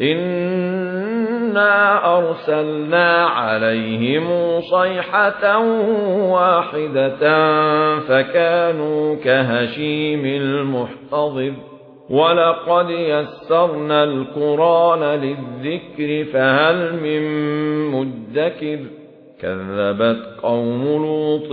إنا أرسلنا عليهم صيحة واحدة فكانوا كهشيم المحتضر ولقد يسرنا القرآن للذكر فهل من مدكر كذبت قوم لوط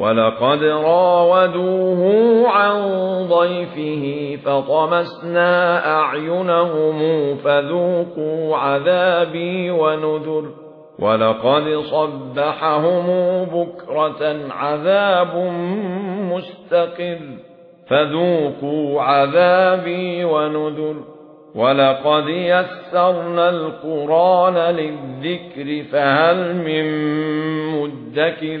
ولقد راودوه عن ضيفه فطمسنا أعينهم فذوقوا عذابي ونذر ولقد صبحهم بكرة عذاب مستقر فذوقوا عذابي ونذر ولقد يسرنا القرآن للذكر فهل من مدكر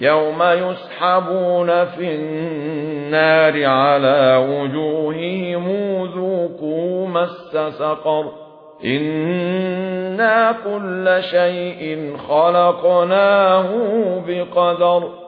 يوم يسحبون في النار على وجوههم ذوقوا مس سقر إنا كل شيء خلقناه بقدر